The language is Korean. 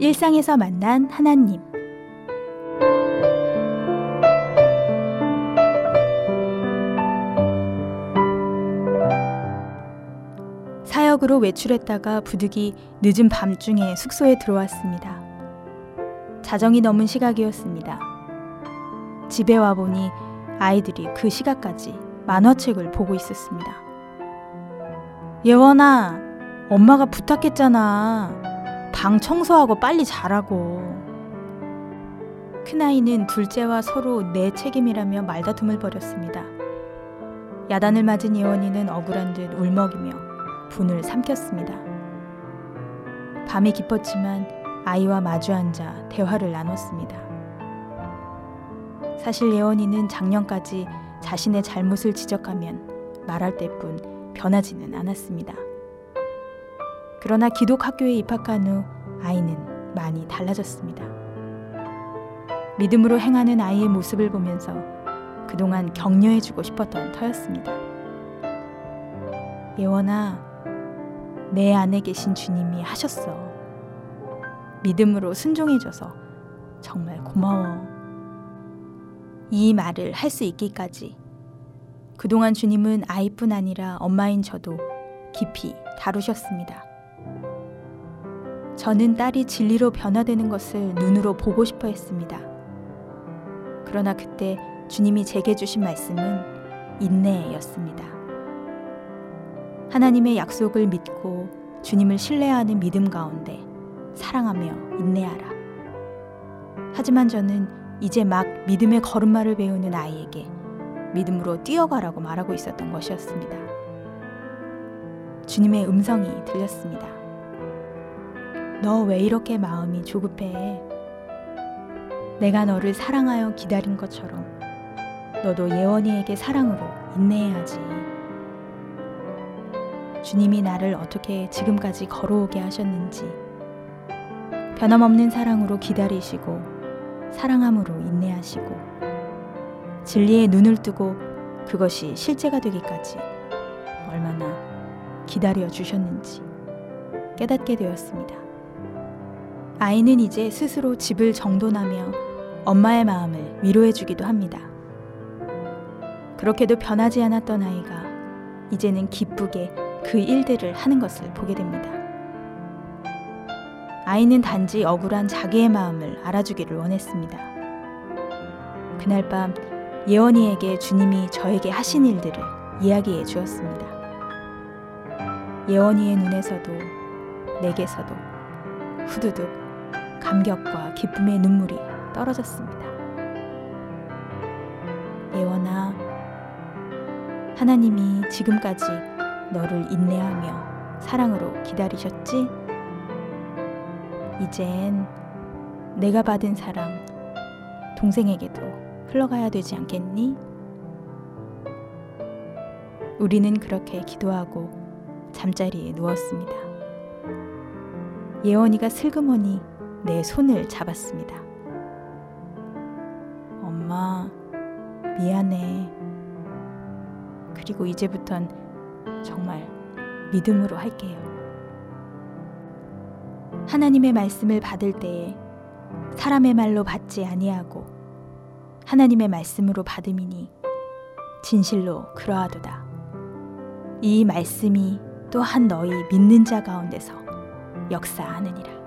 일상에서 만난 하나님. 사역으로 외출했다가 부득이 늦은 밤중에 숙소에 들어왔습니다. 자정이 넘은 시각이었습니다. 집에 와 보니 아이들이 그 시각까지 만화책을 보고 있었습니다. 예원아, 엄마가 부탁했잖아. 방 청소하고 빨리 자라고. 큰아이는 둘째와 서로 내 책임이라며 말다툼을 벌였습니다. 야단을 맞은 예원이는 억울한 듯 울먹이며 분을 삼켰습니다. 밤이 깊었지만 아이와 마주 앉아 대화를 나눴습니다. 사실 예원이는 작년까지 자신의 잘못을 지적하면 말할 때뿐 변하지는 않았습니다. 그러나 기독 학교에 입학한 후 아이는 많이 달라졌습니다. 믿음으로 행하는 아이의 모습을 보면서 그동안 격려해주고 싶었던 터였습니다. 예원아, 내 안에 계신 주님이 하셨어. 믿음으로 순종해줘서 정말 고마워. 이 말을 할 수 있기까지 그동안 주님은 아이뿐 아니라 엄마인 저도 깊이 다루셨습니다. 저는 딸이 진리로 변화되는 것을 눈으로 보고 싶어 했습니다. 그러나 그때 주님이 제게 주신 말씀은 인내였습니다. 하나님의 약속을 믿고 주님을 신뢰하는 믿음 가운데 사랑하며 인내하라. 하지만 저는 이제 막 믿음의 걸음마를 배우는 아이에게 믿음으로 뛰어가라고 말하고 있었던 것이었습니다. 주님의 음성이 들렸습니다. 너 왜 이렇게 마음이 조급해? 내가 너를 사랑하여 기다린 것처럼 너도 예원이에게 사랑으로 인내해야지. 주님이 나를 어떻게 지금까지 걸어오게 하셨는지 변함없는 사랑으로 기다리시고 사랑함으로 인내하시고 진리에 눈을 뜨고 그것이 실제가 되기까지 얼마나 기다려 주셨는지 깨닫게 되었습니다. 아이는 이제 스스로 집을 정돈하며 엄마의 마음을 위로해 주기도 합니다. 그렇게도 변하지 않았던 아이가 이제는 기쁘게 그 일들을 하는 것을 보게 됩니다. 아이는 단지 억울한 자기의 마음을 알아주기를 원했습니다. 그날 밤 예원이에게 주님이 저에게 하신 일들을 이야기해 주었습니다. 예원이의 눈에서도 내게서도 후두둑 감격과 기쁨의 눈물이 떨어졌습니다. 예원아, 하나님이 지금까지 너를 인내하며 사랑으로 기다리셨지? 이젠 내가 받은 사랑 동생에게도 흘러가야 되지 않겠니? 우리는 그렇게 기도하고 잠자리에 누웠습니다. 예원이가 슬그머니 내 손을 잡았습니다. 엄마, 미안해. 그리고 이제부턴 정말 믿음으로 할게요. 하나님의 말씀을 받을 때에 사람의 말로 받지 아니하고 하나님의 말씀으로 받음이니 진실로 그러하도다. 이 말씀이 또한 너희 믿는 자 가운데서 역사하느니라.